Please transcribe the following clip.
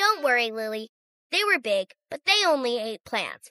Don't worry, Lily. They were big, but they only ate plants.